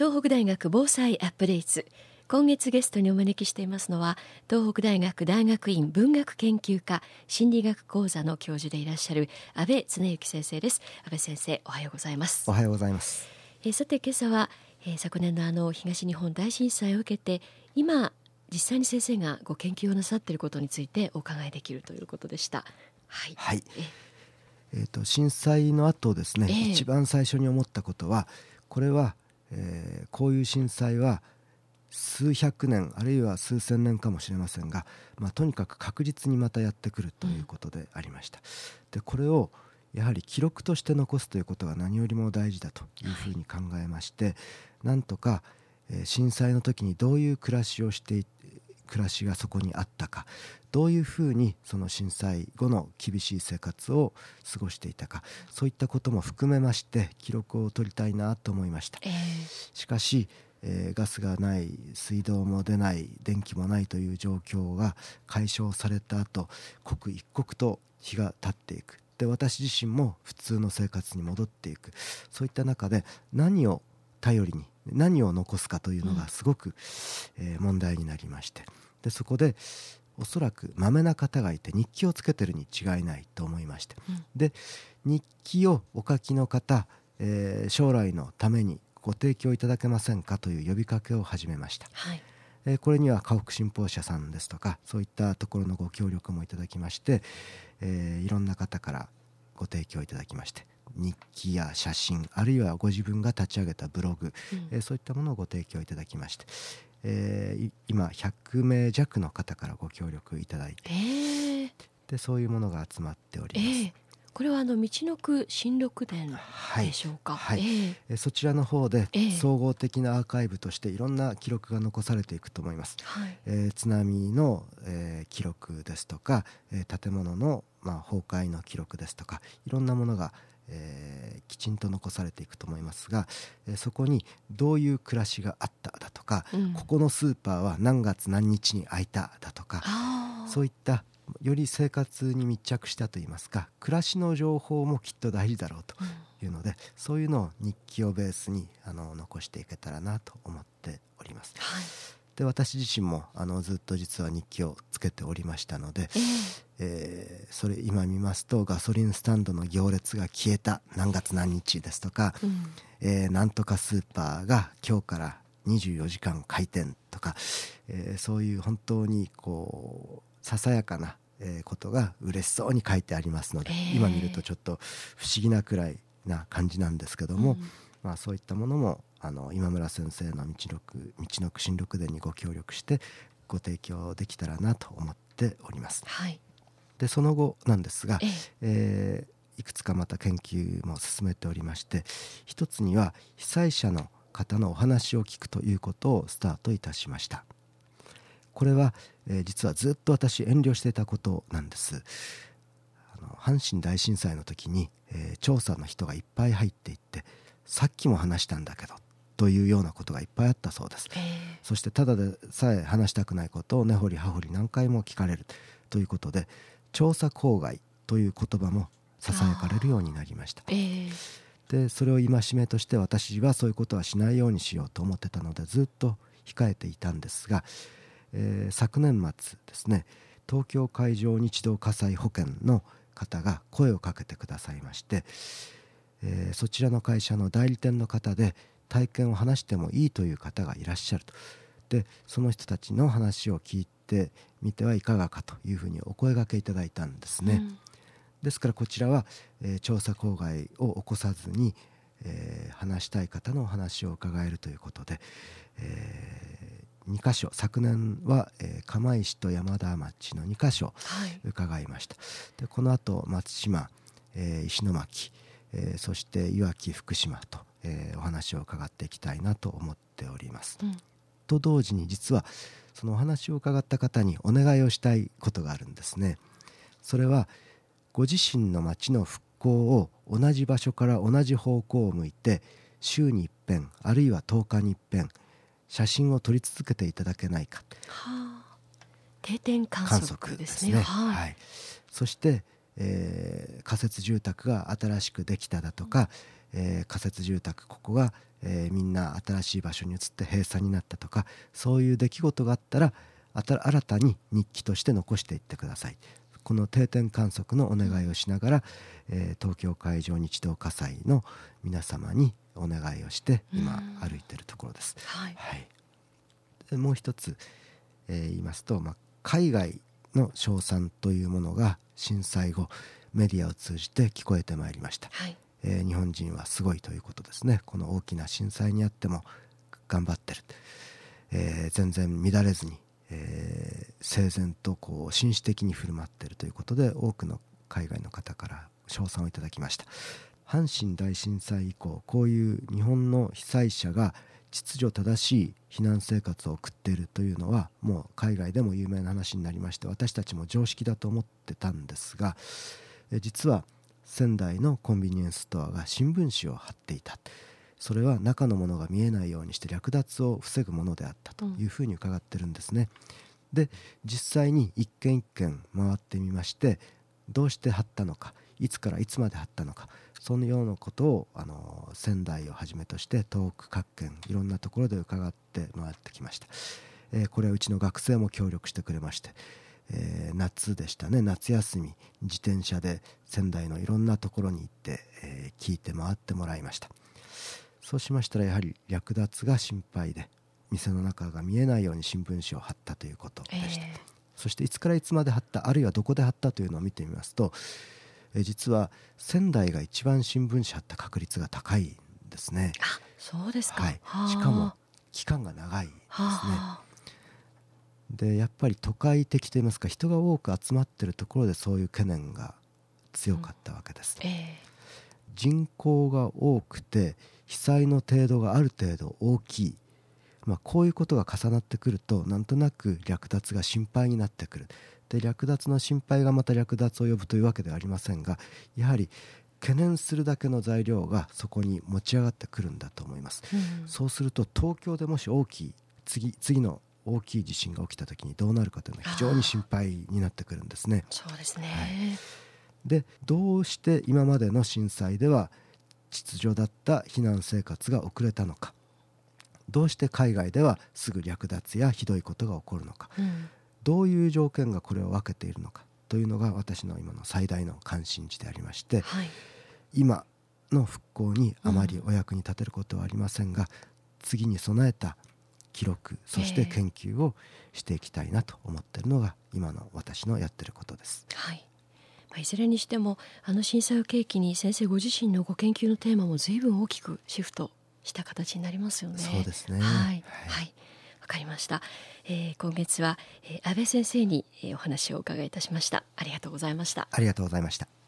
東北大学防災アップデート今月ゲストにお招きしていますのは東北大学大学院文学研究科心理学講座の教授でいらっしゃる安倍恒之先生です。安倍先生おはようございます。おはようございます、えー、さて今朝は、えー、昨年のあの東日本大震災を受けて今実際に先生がご研究をなさっていることについてお伺いできるということでした。はい、はい、えー、と震災の後ですね、えー、一番最初に思ったことはこれは、えー、こういう震災は数百年あるいは数千年かもしれませんが、まあ、とにかく確実にまたやってくるということでありました。でこれをやはり記録として残すということが何よりも大事だというふうに考えまして、はい、なんとか、えー、震災の時にどういう暮らしをして暮らしがそこにあったか。どういうふうにその震災後の厳しい生活を過ごしていたか。そういったことも含めまして記録を取りたいなと思いました。えー、しかしえー、ガスがない水道も出ない電気もないという状況が解消された後刻一刻と日が経っていく。で私自身も普通の生活に戻っていく。そういった中で何を頼りに何を残すかというのがすごく、うん、えー、問題になりまして。でそこでおそらくまめな方がいて日記をつけてるに違いないと思いまして、うん、で日記をお書きの方、えー、将来のためにご提供いただけませんかという呼びかけを始めました、はい、えー、これには家福新報社さんですとかそういったところのご協力もいただきまして、えー、いろんな方からご提供いただきまして日記や写真あるいはご自分が立ち上げたブログ、うん、えー、そういったものをご提供いただきまして、えー、今100名弱の方からご協力いただいて、えー、でそういうものが集まっております。えー。これはあの道のく新録伝でしょうか、はい、はい、えー、そちらの方で総合的なアーカイブとしていろんな記録が残されていくと思います、はい、えー、津波の、えー、記録ですとか、えー、建物の、まあ、崩壊の記録ですとかいろんなものがえー、きちんと残されていくと思いますが、えー、そこにどういう暮らしがあっただとか、うん、ここのスーパーは何月何日に開いただとかそういったより生活に密着したといいますか暮らしの情報もきっと大事だろうというので、うん、そういうのを日記をベースにあの残していけたらなと思っております。はい、で私自身もあのずっと実は日記をつけておりましたので、えー、えー、それ今見ますとガソリンスタンドの行列が消えた何月何日ですとか、うん、えー、なんとかスーパーが今日から24時間開店とか、えー、そういう本当にこうささやかなことが嬉しそうに書いてありますので、えー、今見るとちょっと不思議なくらいな感じなんですけども、うん、まあ、そういったものもあの今村先生の道のく道のく新録伝にご協力してご提供できたらなと思っております。はい、でその後なんですが、えー、えー、いくつかまた研究も進めておりまして一つには被災者の方のお話を聞くということをスタートいたしました。これは、えー、実はずっと私遠慮していたことなんですあの阪神大震災の時に、えー、調査の人がいっぱい入っていってさっきも話したんだけどというようなことがいっぱいあったそうです、そしてただでさえ話したくないことを根掘り葉掘り何回も聞かれるということで調査口外という言葉もささやかれるようになりました、えー、でそれを戒めとして私はそういうことはしないようにしようと思ってたのでずっと控えていたんですがえー、昨年末ですね東京海上日動火災保険の方が声をかけてくださいまして、えー、そちらの会社の代理店の方で体験を話してもいいという方がいらっしゃるとでその人たちの話を聞いてみてはいかがかというふうにお声がけいただいたんですね、うん、ですからこちらは、えー、調査口外を起こさずに、えー、話したい方のお話を伺えるということで、え2箇所昨年は、えー、釜石と山田町の2箇所伺いました、はい、でこの後松島、えー、石巻、えー、そしていわき福島と、えー、お話を伺っていきたいなと思っております、うん、と同時に実はそのお話を伺った方にお願いをしたいことがあるんですね。それはご自身の町の復興を同じ場所から同じ方向を向いて週に一遍あるいは10日に一遍写真を撮り続けていただけないか、はあ、定点観測ですね、ね、はい、はい、そして、えー、仮設住宅が新しくできただとか、えー、仮設住宅ここが、えー、みんな新しい場所に移って閉鎖になったとかそういう出来事があったら新たに日記として残していってください。この定点観測のお願いをしながら、えー、東京海上日動火災の皆様にお願いをして今歩いているところです。はい、はい、でもう一つ、えー、言いますと、まあ、海外の称賛というものが震災後メディアを通じて聞こえてまいりました、はい、えー、日本人はすごいということですね。この大きな震災にあっても頑張ってる、えー、全然乱れずに、えー、整然とこう紳士的に振る舞っているということで多くの海外の方から称賛をいただきました阪神大震災以降こういう日本の被災者が秩序正しい避難生活を送っているというのはもう海外でも有名な話になりまして私たちも常識だと思ってたんですが実は仙台のコンビニエンスストアが新聞紙を貼っていた。それは中のものが見えないようにして略奪を防ぐものであったというふうに伺ってるんですね。で実際に一軒一軒回ってみましてどうして貼ったのかいつからいつまで貼ったのか。そのようなことをあの仙台をはじめとして東北各県いろんなところで伺って回ってきました、えー、これはうちの学生も協力してくれまして、えー、夏でしたね。夏休み自転車で仙台のいろんなところに行って、えー、聞いて回ってもらいました。そうしましたらやはり略奪が心配で店の中が見えないように新聞紙を貼ったということでした、えー、そしていつからいつまで貼ったあるいはどこで貼ったというのを見てみますとえ実は仙台が一番新聞紙貼った確率が高いんですね。あそうですか、はい、しかも期間が長いですね。でやっぱり都会的といいますか人が多く集まっているところでそういう懸念が強かったわけです。うん。えー、人口が多くて被災の程度がある程度大きい、まあ、こういうことが重なってくるとなんとなく略奪が心配になってくるで略奪の心配がまた略奪を呼ぶというわけではありませんがやはり懸念するだけの材料がそこに持ち上がってくるんだと思います、うん、そうすると東京でもし大きい次次の大きい地震が起きた時にどうなるかというのは非常に心配になってくるんですね。そうですね、はい、でどうして今までの震災では秩序だった避難生活が遅れたのか。どうして海外ではすぐ略奪やひどいことが起こるのか、うんどういう条件がこれを分けているのかというのが私の今の最大の関心事でありまして、はい、今の復興にあまりお役に立てることはありませんが、うん、次に備えた記録そして研究をしていきたいなと思っているのが今の私のやってることです。はいまあ、いずれにしてもあの震災を契機に先生ご自身のご研究のテーマも随分大きくシフトした形になりますよね。そうですね。はい、はいかりました、えー、今月は、えー、安倍先生に、えー、お話をお伺いいたしました。ありがとうございました。ありがとうございました。